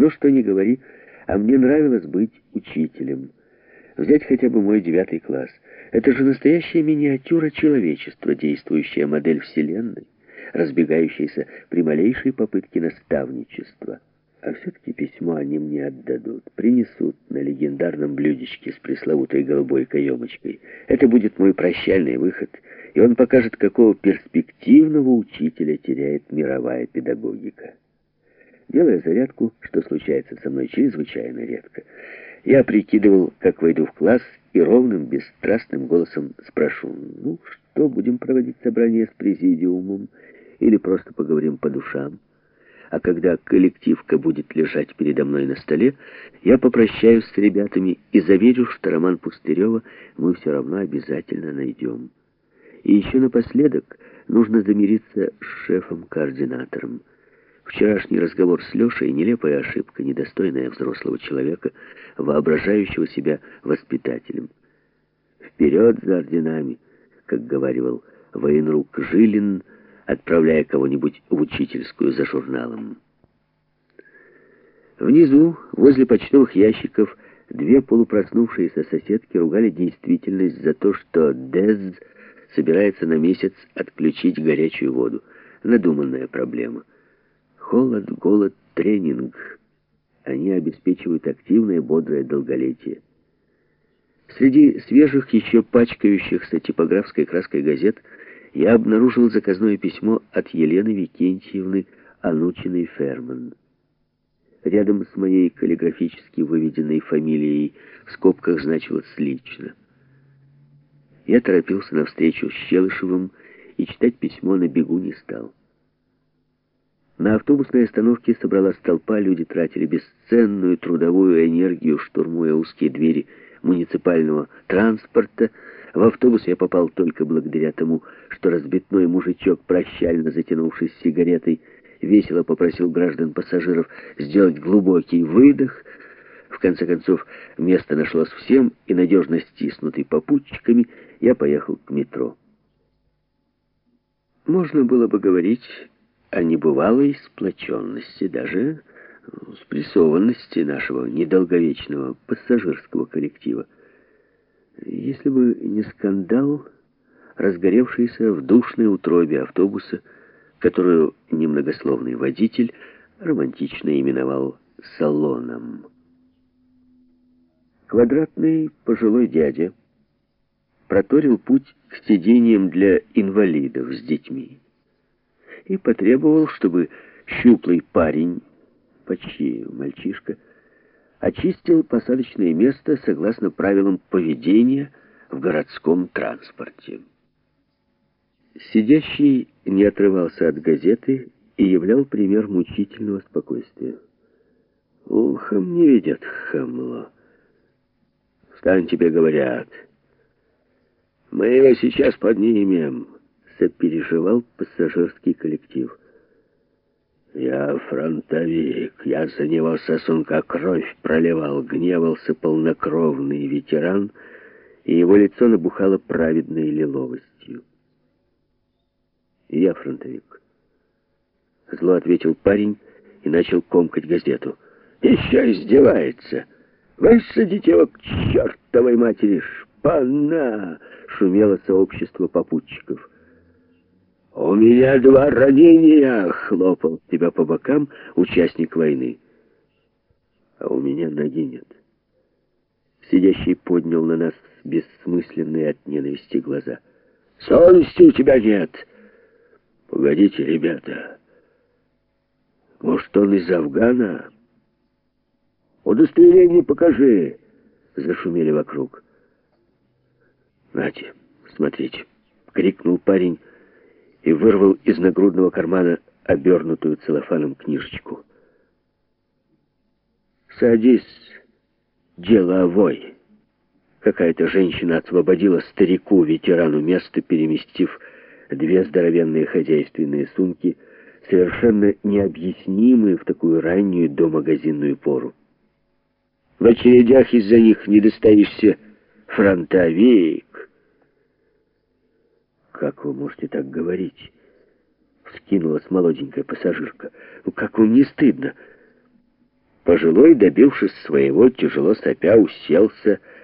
Но что ни говори, а мне нравилось быть учителем. Взять хотя бы мой девятый класс. Это же настоящая миниатюра человечества, действующая модель Вселенной, разбегающаяся при малейшей попытке наставничества. А все-таки письмо они мне отдадут, принесут на легендарном блюдечке с пресловутой голубой каемочкой. Это будет мой прощальный выход, и он покажет, какого перспективного учителя теряет мировая педагогика. Делая зарядку, что случается со мной чрезвычайно редко, я прикидывал, как войду в класс и ровным, бесстрастным голосом спрошу, ну, что, будем проводить собрание с президиумом или просто поговорим по душам? А когда коллективка будет лежать передо мной на столе, я попрощаюсь с ребятами и заверю, что роман Пустырева мы все равно обязательно найдем. И еще напоследок нужно замириться с шефом-координатором. Вчерашний разговор с Лешей — нелепая ошибка, недостойная взрослого человека, воображающего себя воспитателем. «Вперед за орденами!» — как говаривал военрук Жилин, отправляя кого-нибудь в учительскую за журналом. Внизу, возле почтовых ящиков, две полупроснувшиеся соседки ругали действительность за то, что ДЭЗ собирается на месяц отключить горячую воду. Надуманная проблема. Холод, голод, тренинг. Они обеспечивают активное, бодрое долголетие. Среди свежих, еще пачкающихся типографской краской газет я обнаружил заказное письмо от Елены Викентьевны Анучиной Ферман. Рядом с моей каллиграфически выведенной фамилией в скобках значилось «лично». Я торопился навстречу с Щелышевым и читать письмо на бегу не стал. На автобусной остановке собралась толпа, люди тратили бесценную трудовую энергию, штурмуя узкие двери муниципального транспорта. В автобус я попал только благодаря тому, что разбитной мужичок, прощально затянувшись сигаретой, весело попросил граждан-пассажиров сделать глубокий выдох. В конце концов, место нашлось всем, и, надежно стиснутый попутчиками, я поехал к метро. Можно было бы говорить о небывалой сплоченности, даже спрессованности нашего недолговечного пассажирского коллектива. Если бы не скандал, разгоревшийся в душной утробе автобуса, которую немногословный водитель романтично именовал салоном. Квадратный пожилой дядя проторил путь к сиденьям для инвалидов с детьми и потребовал, чтобы щуплый парень, почти мальчишка, очистил посадочное место согласно правилам поведения в городском транспорте. Сидящий не отрывался от газеты и являл пример мучительного спокойствия. «Ухом не видят, хамло. Встань, тебе говорят. Мы его сейчас поднимем» сопереживал пассажирский коллектив. Я фронтовик, я за него сосунка кровь проливал, гневался полнокровный ветеран, и его лицо набухало праведной лиловостью. Я фронтовик. Зло ответил парень и начал комкать газету. Еще издевается. Высадите его к чертовой матери, шпана! Шумело сообщество попутчиков. «У меня два ранения!» — хлопал тебя по бокам участник войны. «А у меня ноги нет». Сидящий поднял на нас бессмысленные от ненависти глаза. «Совести у тебя нет!» «Погодите, ребята! Может, он из Афгана?» «Удостоверение покажи!» — зашумели вокруг. «Нате, смотрите!» — крикнул парень, и вырвал из нагрудного кармана обернутую целлофаном книжечку. «Садись, деловой!» Какая-то женщина освободила старику, ветерану, место, переместив две здоровенные хозяйственные сумки, совершенно необъяснимые в такую раннюю домагазинную пору. В очередях из-за них не достаешься фронтовик, «Как вы можете так говорить?» Вскинулась молоденькая пассажирка. «Ну как вам не стыдно?» Пожилой, добившись своего, тяжело сопя, уселся,